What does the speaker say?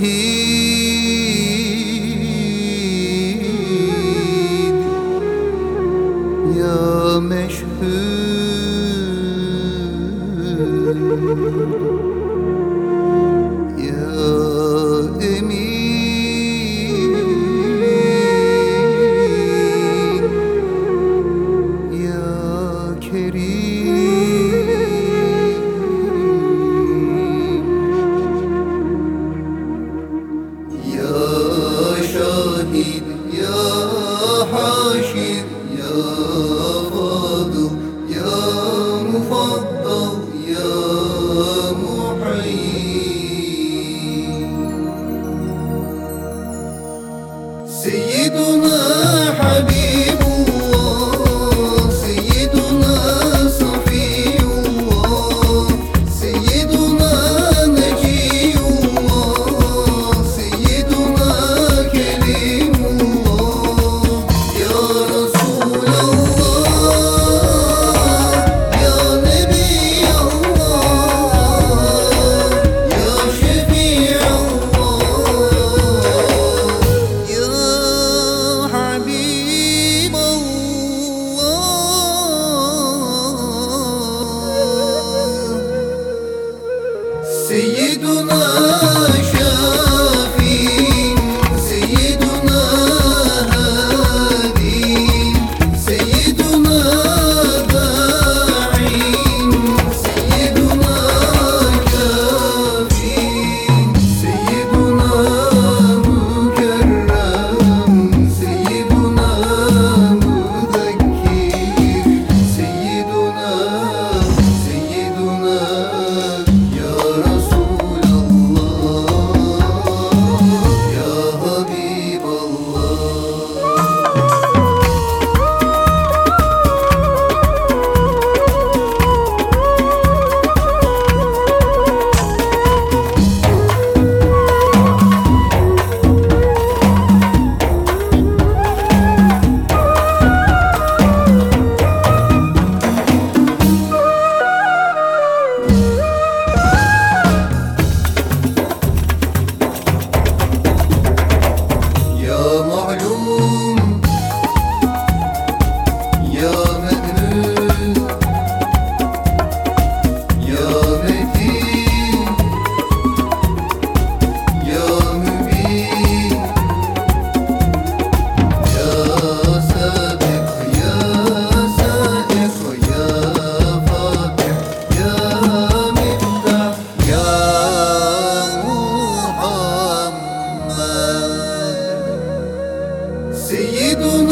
şehid Ya meşhur kerim سيدنا